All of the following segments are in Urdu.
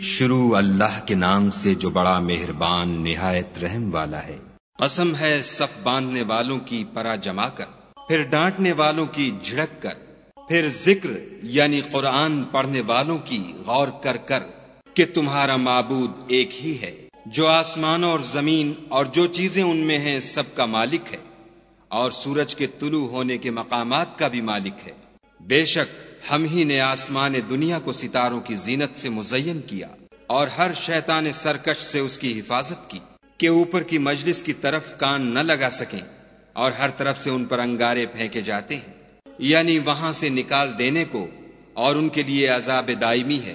شروع اللہ کے نام سے جو بڑا مہربان نہایت رحم والا ہے۔ قسم ہے صف باندھنے والوں کی پرا جما کر، پھر ڈانٹنے والوں کی جھڑک کر، پھر ذکر یعنی قرآن پڑھنے والوں کی غور کر کر کہ تمہارا معبود ایک ہی ہے۔ جو آسمان اور زمین اور جو چیزیں ان میں ہیں سب کا مالک ہے، اور سورج کے طلوع ہونے کے مقامات کا بھی مالک ہے۔ بے شک ہم ہی نے آسمان دنیا کو ستاروں کی زینت سے مزین کیا اور ہر شیطان سرکش سے اس کی حفاظت کی کہ اوپر کی مجلس کی طرف کان نہ لگا سکیں اور ہر طرف سے ان پر انگارے پھینکے جاتے ہیں۔ یعنی وہاں سے نکال دینے کو اور ان کے لیے عذاب دائمی ہے۔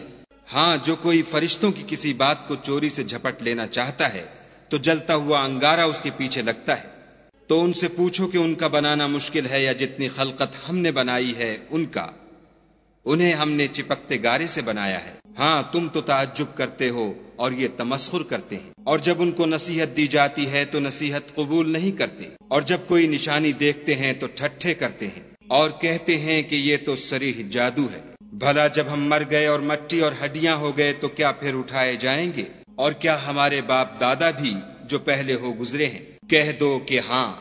ہاں جو کوئی فرشتوں کی کسی بات کو چوری سے جھپٹ لینا چاہتا ہے، تو جلتا ہوا انگارہ اس کے پیچھے لگتا ہے۔ تو ان سے پوچھو کہ ان کا بنانا مشکل ہے یا جتنی خلقت ہم نے بنائی ہے، ان کا۔ انہیں ہم نے چپکتے گارے سے بنایا ہے۔ ہاں تم تو تعجب کرتے ہو اور یہ تمسخر کرتے ہیں۔ اور جب ان کو نصیحت دی جاتی ہے تو نصیحت قبول نہیں کرتے۔ اور جب کوئی نشانی دیکھتے ہیں تو ٹھٹھے کرتے ہیں۔ اور کہتے ہیں کہ یہ تو سریح جادو ہے۔ بھلا جب ہم مر گئے اور مٹی اور ہڈیاں ہو گئے تو کیا پھر اٹھائے جائیں گے؟ اور کیا ہمارے باپ دادا بھی جو پہلے ہو گزرے ہیں؟ کہہ دو کہ ہاں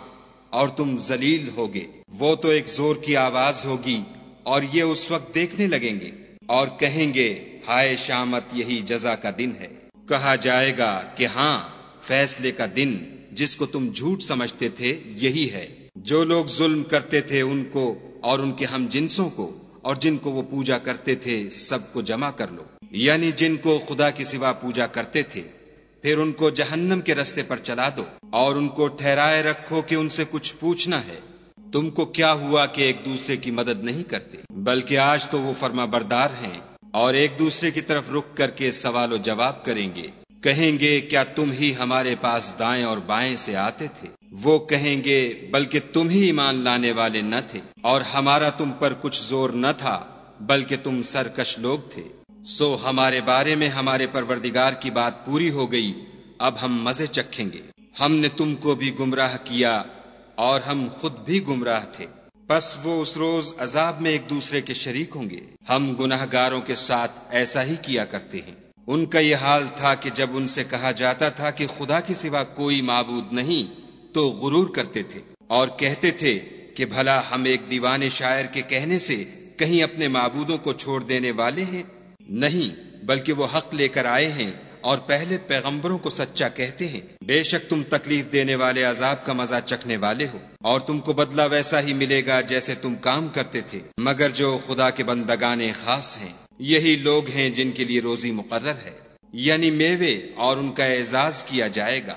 اور تم ذلیل ہوگے۔ وہ تو ایک زور کی آواز ہوگی۔ اور یہ اس وقت دیکھنے لگیں گے اور کہیں گے، ہائے شامت، یہی جزا کا دن ہے۔ کہا جائے گا کہ ہاں فیصلے کا دن جس کو تم جھوٹ سمجھتے تھے، یہی ہے۔ جو لوگ ظلم کرتے تھے ان کو اور ان کے ہم جنسوں کو، اور جن کو وہ پوجا کرتے تھے، سب کو جمع کر لو۔ یعنی جن کو خدا کے سوا پوجا کرتے تھے، پھر ان کو جہنم کے رستے پر چلا دو اور ان کو ٹھہرائے رکھو کہ ان سے کچھ پوچھنا ہے۔ تم کو کیا ہوا کہ ایک دوسرے کی مدد نہیں کرتے؟ بلکہ آج تو وہ فرما بردار ہیں اور ایک دوسرے کی طرف رک کر کے سوال و جواب کریں گے۔ کہیں گے، کیا تم ہی ہمارے پاس دائیں اور بائیں سے آتے تھے؟ وہ کہیں گے، بلکہ تم ہی ایمان لانے والے نہ تھے اور ہمارا تم پر کچھ زور نہ تھا، بلکہ تم سرکش لوگ تھے۔ سو ہمارے بارے میں ہمارے پروردگار کی بات پوری ہو گئی، اب ہم مزے چکھیں گے۔ ہم نے تم کو بھی گمراہ کیا اور ہم خود بھی گمراہ تھے۔ بس وہ اس روز عذاب میں ایک دوسرے کے شریک ہوں گے۔ ہم گناہ گاروں کے ساتھ ایسا ہی کیا کرتے ہیں۔ ان کا یہ حال تھا کہ جب ان سے کہا جاتا تھا کہ خدا کے سوا کوئی معبود نہیں، تو غرور کرتے تھے اور کہتے تھے کہ بھلا ہم ایک دیوان شاعر کے کہنے سے کہیں اپنے معبودوں کو چھوڑ دینے والے ہیں؟ نہیں، بلکہ وہ حق لے کر آئے ہیں اور پہلے پیغمبروں کو سچا کہتے ہیں، بے شک تم تکلیف دینے والے عذاب کا مزہ چکھنے والے ہو، اور تم کو بدلہ ویسا ہی ملے گا جیسے تم کام کرتے تھے، مگر جو خدا کے بندگان خاص ہیں، یہی لوگ ہیں جن کے لیے روزی مقرر ہے یعنی میوے اور ان کا اعزاز کیا جائے گا۔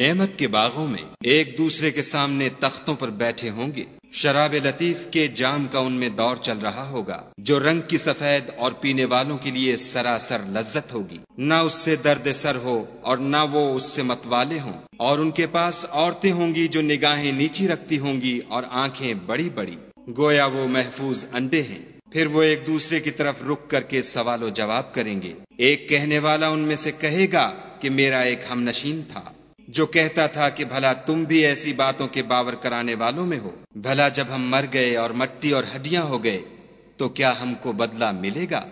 نعمت کے باغوں میں ایک دوسرے کے سامنے تختوں پر بیٹھے ہوں گے۔ شراب لطیف کے جام کا ان میں دور چل رہا ہوگا، جو رنگ کی سفید اور پینے والوں کے لیے سراسر لذت ہوگی۔ نہ اس سے درد سر ہو اور نہ وہ اس سے متوالے ہوں۔ اور ان کے پاس عورتیں ہوں گی جو نگاہیں نیچی رکھتی ہوں گی اور آنکھیں بڑی بڑی۔ گویا وہ محفوظ انڈے ہیں۔ پھر وہ ایک دوسرے کی طرف رک کر کے سوال و جواب کریں گے۔ ایک کہنے والا ان میں سے کہے گا کہ میرا ایک ہم نشین تھا۔ جو کہتا تھا کہ بھلا تم بھی ایسی باتوں کے باور کرانے والوں میں ہو۔ بھلا جب ہم مر گئے اور مٹی اور ہڈیاں ہو گئے، تو کیا ہم کو بدلہ ملے گا؟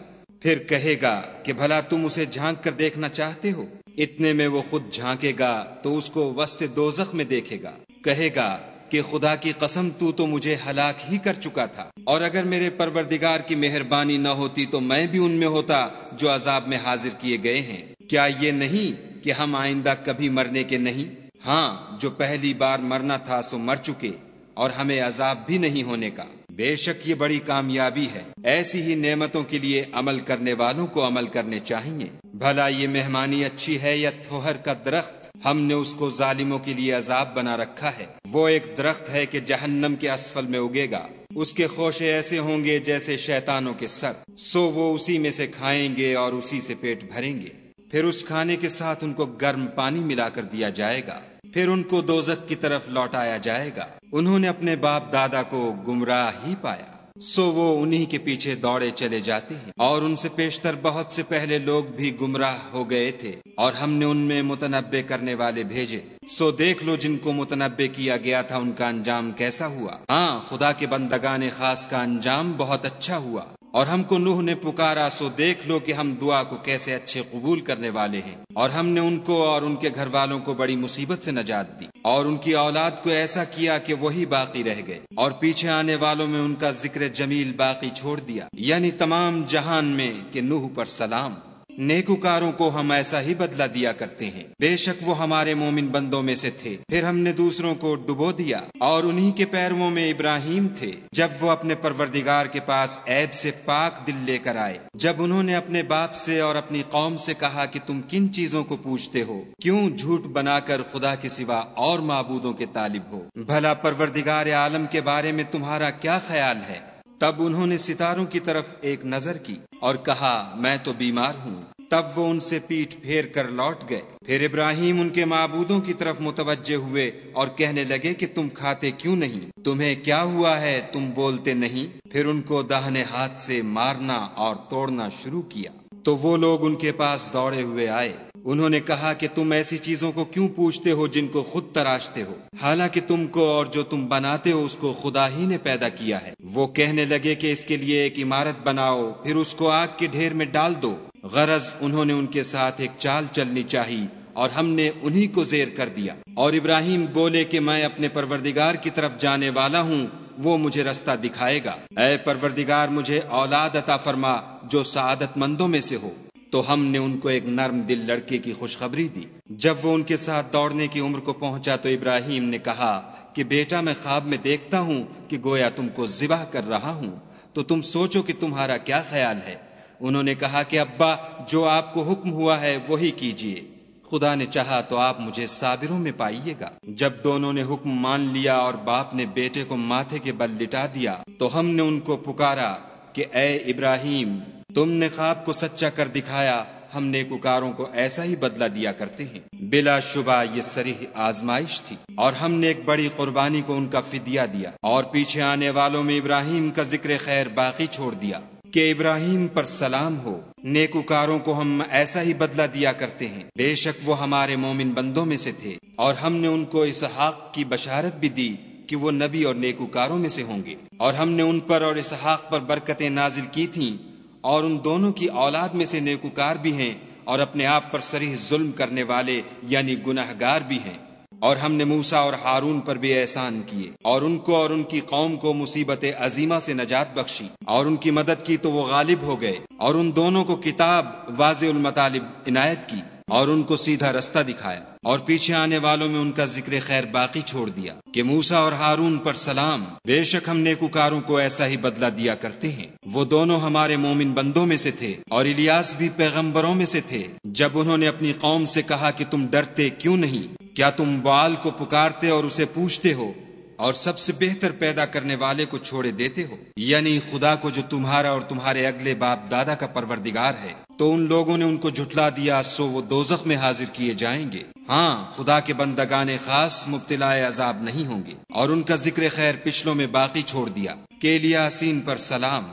پھر کہے گا کہ بھلا تم اسے جھانک کر دیکھنا چاہتے ہو۔ اتنے میں وہ خود جھانکے گا تو اس کو وسط دوزخ میں دیکھے گا۔ کہے گا کہ خدا کی قسم، تو تو مجھے ہلاک ہی کر چکا تھا۔ اور اگر میرے پروردگار کی مہربانی نہ ہوتی تو میں بھی ان میں ہوتا جو عذاب میں حاضر کیے گئے ہیں۔ کیا یہ نہیں کہ ہم آئندہ کبھی مرنے کے نہیں۔ ہاں جو پہلی بار مرنا تھا سو مر چکے اور ہمیں عذاب بھی نہیں ہونے کا۔ بے شک یہ بڑی کامیابی ہے۔ ایسی ہی نعمتوں کے لیے عمل کرنے والوں کو عمل کرنے چاہیے۔ بھلا یہ مہمانی اچھی ہے یا تھوہر کا درخت؟ ہم نے اس کو ظالموں کے لیے عذاب بنا رکھا ہے۔ وہ ایک درخت ہے کہ جہنم کے اسفل میں اگے گا۔ اس کے خوشے ایسے ہوں گے جیسے شیطانوں کے سر۔ سو وہ اسی میں سے کھائیں گے اور اسی سے پیٹ بھریں گے۔ پھر اس کھانے کے ساتھ ان کو گرم پانی ملا کر دیا جائے گا۔ پھر ان کو دوزک کی طرف لوٹایا جائے گا۔ انہوں نے اپنے باپ دادا کو گمراہ ہی پایا۔ سو وہ انہی کے پیچھے دوڑے چلے جاتے ہیں۔ اور ان سے پیشتر بہت سے پہلے لوگ بھی گمراہ ہو گئے تھے۔ اور ہم نے ان میں متنبع کرنے والے بھیجے۔ سو دیکھ لو جن کو متنبع کیا گیا تھا، ان کا انجام کیسا ہوا؟ ہاں خدا کے بندگان خاص کا انجام بہت اچھا ہوا۔ اور ہم کو نوح نے پکارا، سو دیکھ لو کہ ہم دعا کو کیسے اچھے قبول کرنے والے ہیں۔ اور ہم نے ان کو اور ان کے گھر والوں کو بڑی مصیبت سے نجات دی۔ اور ان کی اولاد کو ایسا کیا کہ وہی باقی رہ گئے۔ اور پیچھے آنے والوں میں ان کا ذکر جمیل باقی چھوڑ دیا۔ یعنی تمام جہان میں کہ نوح پر سلام۔ نیکوکاروں کو ہم ایسا ہی بدلہ دیا کرتے ہیں۔ بے شک وہ ہمارے مومن بندوں میں سے تھے۔ پھر ہم نے دوسروں کو ڈبو دیا اور انہی کے پیرووں میں ابراہیم تھے۔ جب وہ اپنے پروردگار کے پاس عیب سے پاک دل لے کر آئے، جب انہوں نے اپنے باپ سے اور اپنی قوم سے کہا کہ تم کن چیزوں کو پوچھتے ہو، کیوں جھوٹ بنا کر خدا کے سوا اور معبودوں کے طالب ہو؟ بھلا پروردگار عالم کے بارے میں تمہارا کیا خیال ہے؟ تب انہوں نے ستاروں کی طرف ایک نظر کی اور کہا، میں تو بیمار ہوں۔ تب وہ ان سے پیٹ پھیر کر لوٹ گئے۔ پھر ابراہیم ان کے معبودوں کی طرف متوجہ ہوئے اور کہنے لگے کہ تم کھاتے کیوں نہیں؟ تمہیں کیا ہوا ہے؟ تم بولتے نہیں؟ پھر ان کو دہنے ہاتھ سے مارنا اور توڑنا شروع کیا۔ تو وہ لوگ ان کے پاس دوڑے ہوئے آئے۔ انہوں نے کہا کہ تم ایسی چیزوں کو کیوں پوچھتے ہو جن کو خود تراشتے ہو؟ حالانکہ تم کو اور جو تم بناتے ہو اس کو خدا ہی نے پیدا کیا ہے۔ وہ کہنے لگے کہ اس کے لیے ایک عمارت بناؤ، پھر اس کو آگ کے ڈھیر میں ڈال دو۔ غرض انہوں نے ان کے ساتھ ایک چال چلنی چاہی اور ہم نے انہی کو زیر کر دیا۔ اور ابراہیم بولے کہ میں اپنے پروردگار کی طرف جانے والا ہوں، وہ مجھے رستہ دکھائے گا۔ اے پروردگار، مجھے اولاد عطا فرما جو سعادت مندوں میں سے ہو۔ تو ہم نے ان کو ایک نرم دل لڑکے کی خوشخبری دی۔ جب وہ ان کے ساتھ دوڑنے کی عمر کو پہنچا تو ابراہیم نے کہا کہ بیٹا میں خواب میں دیکھتا ہوں کہ گویا تم کو ذبح کر رہا ہوں۔ تو تم سوچو کہ تمہارا کیا خیال ہے۔ انہوں نے کہا کہ ابا، جو آپ کو حکم ہوا ہے وہی کیجیے خدا نے چاہا تو آپ مجھے صابروں میں پائیے گا۔ جب دونوں نے حکم مان لیا اور باپ نے بیٹے کو ماتھے کے بل لٹا دیا تو ہم نے ان کو پکارا کہ اے ابراہیم تم نے خواب کو سچا کر دکھایا، ہم نیکوکاروں کو ایسا ہی بدلہ دیا کرتے ہیں۔ بلا شبہ یہ سریح آزمائش تھی، اور ہم نے ایک بڑی قربانی کو ان کا فدیہ دیا، اور پیچھے آنے والوں میں ابراہیم کا ذکر خیر باقی چھوڑ دیا۔ کہ ابراہیم پر سلام ہو، نیکوکاروں کو ہم ایسا ہی بدلہ دیا کرتے ہیں۔ بے شک وہ ہمارے مومن بندوں میں سے تھے، اور ہم نے ان کو اسحاق کی بشارت بھی دی کہ وہ نبی اور نیکوکاروں میں سے ہوں گے۔ اور ہم نے ان پر اور اسحاق پر برکتیں نازل کی تھیں۔ اور ان دونوں کی اولاد میں سے نیکوکار بھی ہیں اور اپنے آپ پر سریح ظلم کرنے والے یعنی گناہ گار بھی ہیں۔ اور ہم نے موسا اور ہارون پر بھی احسان کیے اور ان کو اور ان کی قوم کو مصیبت عظیمہ سے نجات بخشی اور ان کی مدد کی تو وہ غالب ہو گئے اور ان دونوں کو کتاب واضح المطالب عنایت کی اور ان کو سیدھا رستہ دکھایا۔ اور پیچھے آنے والوں میں ان کا ذکر خیر باقی چھوڑ دیا کہ موسا اور ہارون پر سلام۔ بے شک ہم نیکوکاروں کو ایسا ہی بدلہ دیا کرتے ہیں۔ وہ دونوں ہمارے مومن بندوں میں سے تھے اور الیاس بھی پیغمبروں میں سے تھے۔ جب انہوں نے اپنی قوم سے کہا کہ تم ڈرتے کیوں نہیں؟ کیا تم بال کو پکارتے اور اسے پوچھتے ہو؟ اور سب سے بہتر پیدا کرنے والے کو چھوڑے دیتے ہو؟ یعنی خدا کو جو تمہارا اور تمہارے اگلے باپ دادا کا پروردگار ہے۔ تو ان لوگوں نے ان کو جھٹلا دیا، سو وہ دوزخ میں حاضر کیے جائیں گے۔ ہاں خدا کے بندگان خاص مبتلا عذاب نہیں ہوں گے۔ اور ان کا ذکر خیر پچھلوں میں باقی چھوڑ دیا۔ کے لیا سین پر سلام۔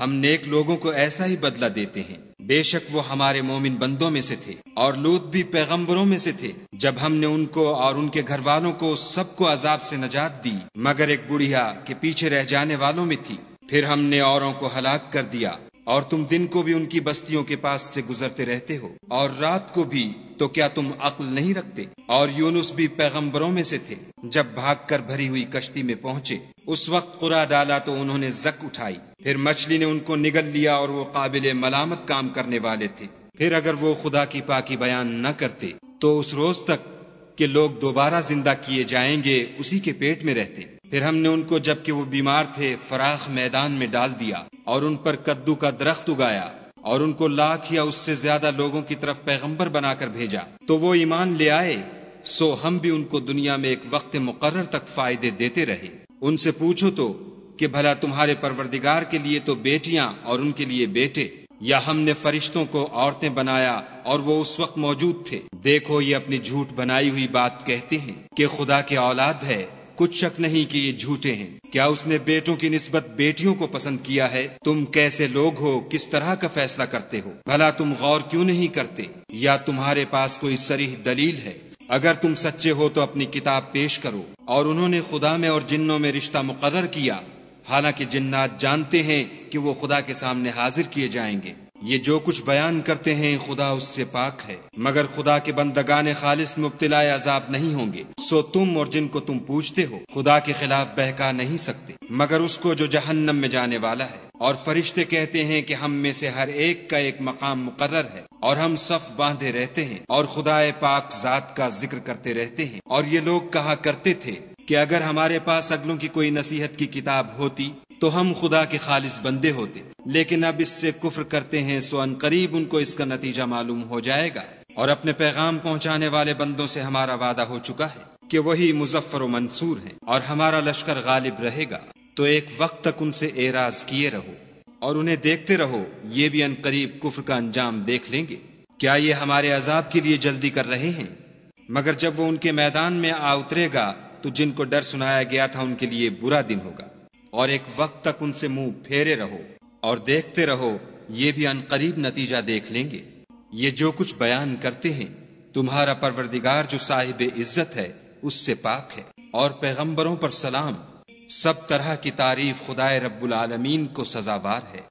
ہم نیک لوگوں کو ایسا ہی بدلہ دیتے ہیں۔ بے شک وہ ہمارے مومن بندوں میں سے تھے۔ اور لوت بھی پیغمبروں میں سے تھے۔ جب ہم نے ان کو اور ان کے گھر والوں کو سب کو عذاب سے نجات دی، مگر ایک بڑھیا کے پیچھے رہ جانے والوں میں تھی۔ پھر ہم نے اوروں کو ہلاک کر دیا۔ اور تم دن کو بھی ان کی بستیوں کے پاس سے گزرتے رہتے ہو۔ اور رات کو بھی تو کیا تم عقل نہیں رکھتے؟ اور یونس بھی پیغمبروں میں سے تھے۔ جب بھاگ کر بھری ہوئی کشتی میں پہنچے، اس وقت قرا ڈالا تو انہوں نے زک اٹھائی۔ پھر مچھلی نے ان کو نگل لیا اور وہ قابل ملامت کام کرنے والے تھے۔ پھر اگر وہ خدا کی پاکی بیان نہ کرتے، تو اس روز تک کہ لوگ دوبارہ زندہ کیے جائیں گے، اسی کے پیٹ میں رہتے۔ پھر ہم نے ان کو جبکہ وہ بیمار تھے، فراخ میدان میں ڈال دیا اور ان پر کدو کا درخت اگایا۔ اور ان کو لاکھ یا اس سے زیادہ لوگوں کی طرف پیغمبر بنا کر بھیجا۔ تو وہ ایمان لے آئے، سو ہم بھی ان کو دنیا میں ایک وقت مقرر تک فائدے دیتے رہے۔ ان سے پوچھو تو کہ بھلا تمہارے پروردگار کے لیے تو بیٹیاں اور ان کے لیے بیٹے، یا ہم نے فرشتوں کو عورتیں بنایا اور وہ اس وقت موجود تھے؟ دیکھو یہ اپنی جھوٹ بنائی ہوئی بات کہتے ہیں کہ خدا کے اولاد ہے کچھ شک نہیں کہ یہ جھوٹے ہیں۔ کیا اس نے بیٹوں کی نسبت بیٹیوں کو پسند کیا ہے؟ تم کیسے لوگ ہو؟ کس طرح کا فیصلہ کرتے ہو؟ بھلا تم غور کیوں نہیں کرتے؟ یا تمہارے پاس کوئی سریح دلیل ہے؟ اگر تم سچے ہو تو اپنی کتاب پیش کرو۔ اور انہوں نے خدا میں اور جنوں میں رشتہ مقرر کیا۔ حالانکہ جنات جانتے ہیں کہ وہ خدا کے سامنے حاضر کیے جائیں گے۔ یہ جو کچھ بیان کرتے ہیں خدا اس سے پاک ہے۔ مگر خدا کے بندگان خالص مبتلا عذاب نہیں ہوں گے۔ سو تم اور جن کو تم پوچھتے ہو، خدا کے خلاف بہکا نہیں سکتے۔ مگر اس کو جو جہنم میں جانے والا ہے۔ اور فرشتے کہتے ہیں کہ ہم میں سے ہر ایک کا ایک مقام مقرر ہے۔ اور ہم صف باندھے رہتے ہیں۔ اور خدا پاک ذات کا ذکر کرتے رہتے ہیں۔ اور یہ لوگ کہا کرتے تھے کہ اگر ہمارے پاس اگلوں کی کوئی نصیحت کی کتاب ہوتی تو ہم خدا کے خالص بندے ہوتے۔ لیکن اب اس سے کفر کرتے ہیں، سو ان قریب ان کو اس کا نتیجہ معلوم ہو جائے گا۔ اور اپنے پیغام پہنچانے والے بندوں سے ہمارا وعدہ ہو چکا ہے کہ وہی مظفر و منصور ہیں اور ہمارا لشکر غالب رہے گا۔ تو ایک وقت تک ان سے اعراض کیے رہو اور انہیں دیکھتے رہو، یہ بھی ان قریب کفر کا انجام دیکھ لیں گے۔ کیا یہ ہمارے عذاب کے لیے جلدی کر رہے ہیں؟ مگر جب وہ ان کے میدان میں آ اترے گا، تو جن کو ڈر سنایا گیا تھا، ان کے لیے برا دن ہوگا۔ اور ایک وقت تک ان سے منہ پھیرے رہو اور دیکھتے رہو، یہ بھی ان قریب نتیجہ دیکھ لیں گے۔ یہ جو کچھ بیان کرتے ہیں، تمہارا پروردگار جو صاحب عزت ہے، اس سے پاک ہے۔ اور پیغمبروں پر سلام، سب طرح کی تعریف خدائے رب العالمین کو سزاوار ہے۔